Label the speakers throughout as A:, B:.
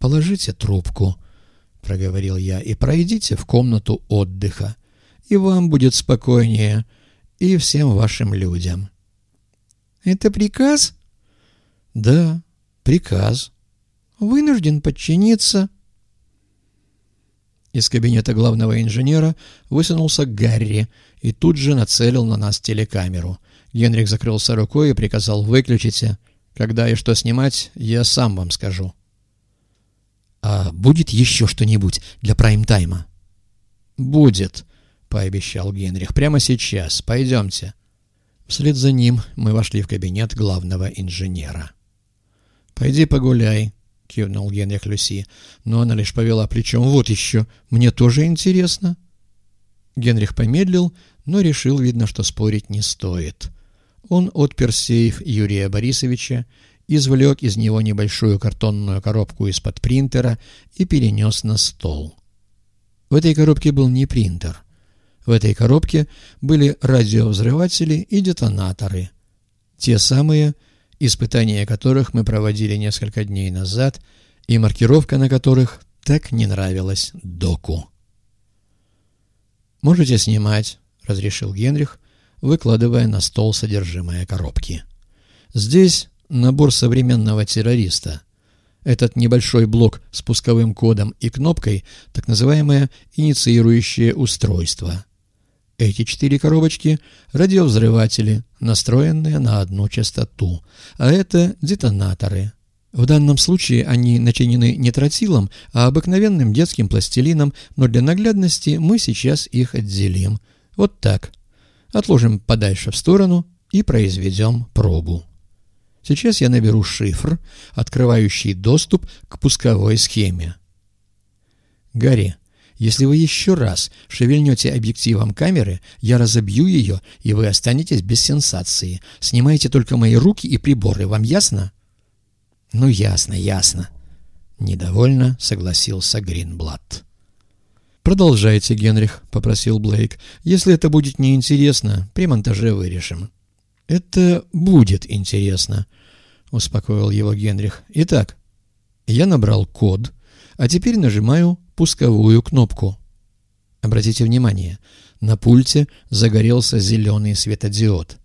A: «Положите трубку», — проговорил я, — «и пройдите в комнату отдыха, и вам будет спокойнее, и всем вашим людям».
B: «Это приказ?»
A: «Да, приказ.
B: Вынужден подчиниться».
A: Из кабинета главного инженера высунулся Гарри и тут же нацелил на нас телекамеру. Генрих закрылся рукой и приказал «выключите». Когда и что снимать, я сам вам скажу.
B: «А будет еще что-нибудь для прайм-тайма?»
A: «Будет», — пообещал Генрих. «Прямо сейчас. Пойдемте». Вслед за ним мы вошли в кабинет главного инженера. «Пойди погуляй», — кивнул Генрих Люси. Но она лишь повела плечом. «Вот еще. Мне тоже интересно». Генрих помедлил, но решил, видно, что спорить не стоит. Он отпер сейф Юрия Борисовича, извлек из него небольшую картонную коробку из-под принтера и перенес на стол. В этой коробке был не принтер. В этой коробке были радиовзрыватели и детонаторы. Те самые, испытания которых мы проводили несколько дней назад, и маркировка на которых так не нравилась доку. «Можете снимать», — разрешил Генрих, выкладывая на стол содержимое коробки. «Здесь набор современного террориста. Этот небольшой блок с пусковым кодом и кнопкой — так называемое инициирующее устройство. Эти четыре коробочки — радиовзрыватели, настроенные на одну частоту, а это детонаторы. В данном случае они начинены не тротилом, а обыкновенным детским пластилином, но для наглядности мы сейчас их отделим. Вот так. Отложим подальше в сторону и произведем пробу. Сейчас я наберу шифр, открывающий доступ к пусковой схеме. Гарри, если вы еще раз шевельнете объективом камеры, я разобью ее, и вы останетесь без сенсации. Снимайте только мои руки и приборы, вам ясно? Ну, ясно, ясно. Недовольно согласился Гринблад. «Продолжайте, Генрих», — попросил Блейк. «Если это будет неинтересно, при монтаже вырешим». «Это будет интересно», — успокоил его Генрих. «Итак, я набрал код, а теперь нажимаю пусковую кнопку. Обратите внимание, на пульте загорелся зеленый светодиод.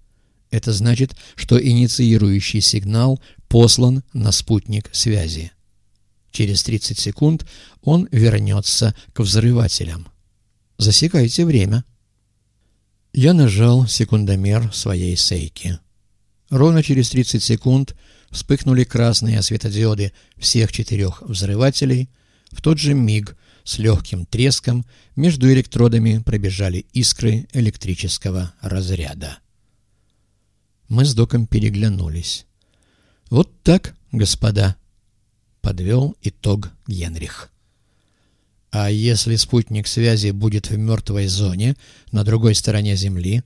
A: Это значит, что инициирующий сигнал послан на спутник связи. Через 30 секунд он вернется к взрывателям. Засекайте время. Я нажал секундомер своей сейки. Ровно через 30 секунд вспыхнули красные светодиоды всех четырех взрывателей. В тот же миг с легким треском между электродами пробежали искры электрического разряда. Мы с доком переглянулись. «Вот так, господа», — подвел итог Генрих. А если спутник связи будет в мертвой зоне, на другой стороне Земли?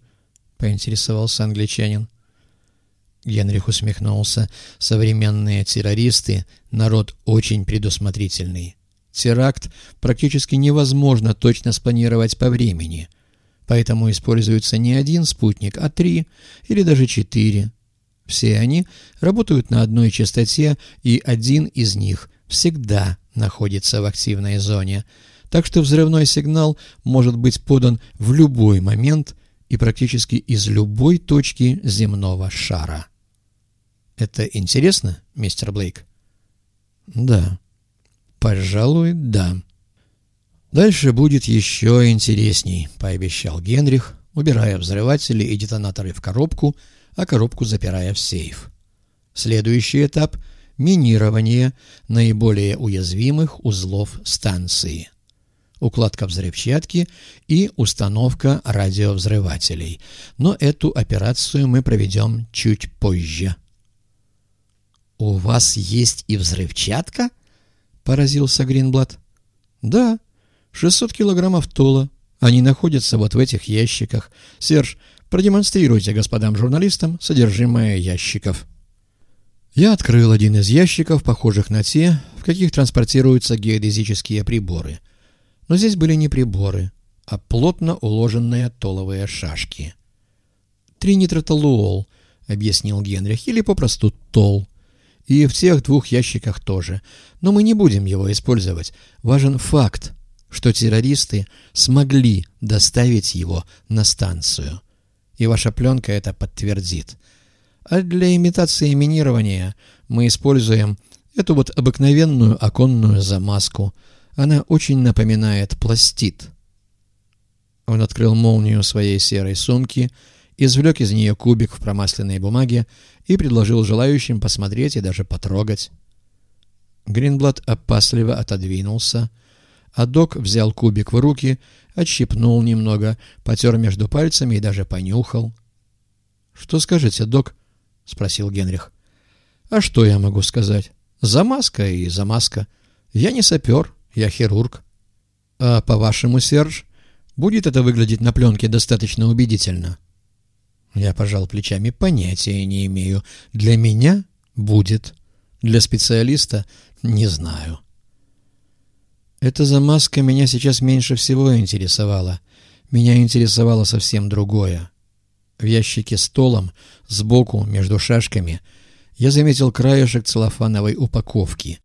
A: Поинтересовался англичанин. Генрих усмехнулся. Современные террористы — народ очень предусмотрительный. Теракт практически невозможно точно спланировать по времени. Поэтому используется не один спутник, а три или даже четыре. Все они работают на одной частоте, и один из них всегда находится в активной зоне, так что взрывной сигнал может быть подан в любой момент и практически из любой точки земного шара. Это интересно, мистер Блейк? Да. Пожалуй, да. Дальше будет еще интересней, пообещал Генрих, убирая взрыватели и детонаторы в коробку, а коробку запирая в сейф. Следующий этап — минирование наиболее уязвимых узлов станции, укладка взрывчатки и установка радиовзрывателей. Но эту операцию мы проведем чуть позже. «У вас есть и взрывчатка?» — поразился Гринблад. «Да, 600 килограммов тола. Они находятся вот в этих ящиках. Серж, продемонстрируйте господам журналистам содержимое ящиков». Я открыл один из ящиков, похожих на те, в каких транспортируются геодезические приборы. Но здесь были не приборы, а плотно уложенные толовые шашки. «Тринитротолуол», — объяснил Генрих, — или попросту тол. И в тех двух ящиках тоже. Но мы не будем его использовать. Важен факт, что террористы смогли доставить его на станцию. И ваша пленка это подтвердит. А для имитации минирования мы используем эту вот обыкновенную оконную замазку. Она очень напоминает пластид. Он открыл молнию своей серой сумки, извлек из нее кубик в промасленной бумаге и предложил желающим посмотреть и даже потрогать. Гринблад опасливо отодвинулся, а док взял кубик в руки, отщипнул немного, потер между пальцами и даже понюхал. — Что скажете, док? — спросил Генрих. — А что я могу сказать? Замазка и замазка. Я не сапер, я хирург. — А по-вашему, Серж, будет это выглядеть на пленке достаточно убедительно? Я пожал плечами, понятия не имею. Для меня будет. Для специалиста не знаю. — эта замазка меня сейчас меньше всего интересовала. Меня интересовало совсем другое. В ящике столом, сбоку, между шашками, я заметил краешек целлофановой упаковки.